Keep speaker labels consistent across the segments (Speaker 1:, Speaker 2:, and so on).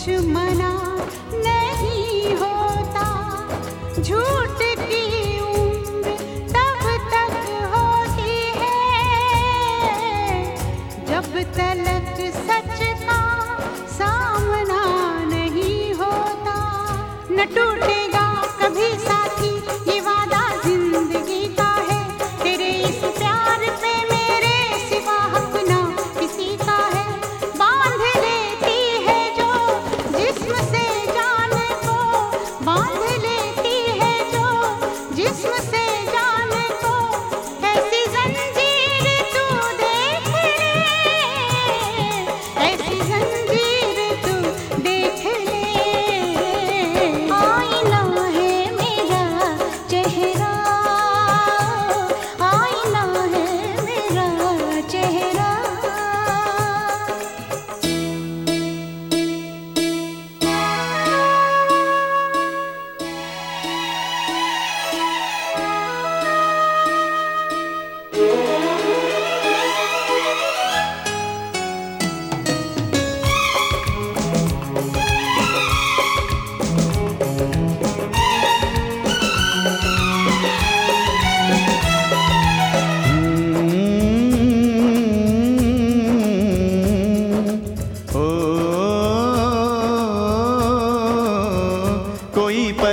Speaker 1: कुछ नहीं होता। झूठ की उम्र तब तक होती है। जब तलक सच का सामना नहीं होता, न टूटेगा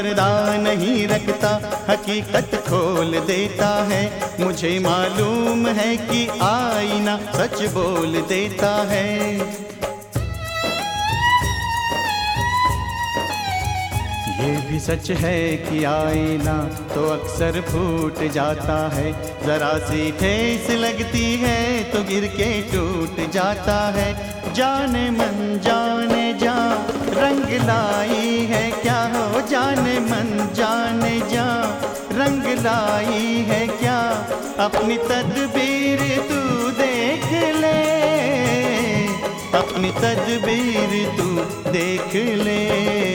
Speaker 2: पर्दा नहीं रखता, हकीकत खोल देता है। मुझे मालूम है कि आईना सच बोल देता है। ये भी सच है कि आईना तो अक्सर फूट जाता है। जरा सी ठेस लगती है तो गिर के टूट जाता है। जाने मन जाने जा रंग लाई है क्या? हो जाने मन, जाने जा रंग लाई है क्या? अपनी तदबीर तू देख ले। अपनी तदबीर तू देख ले।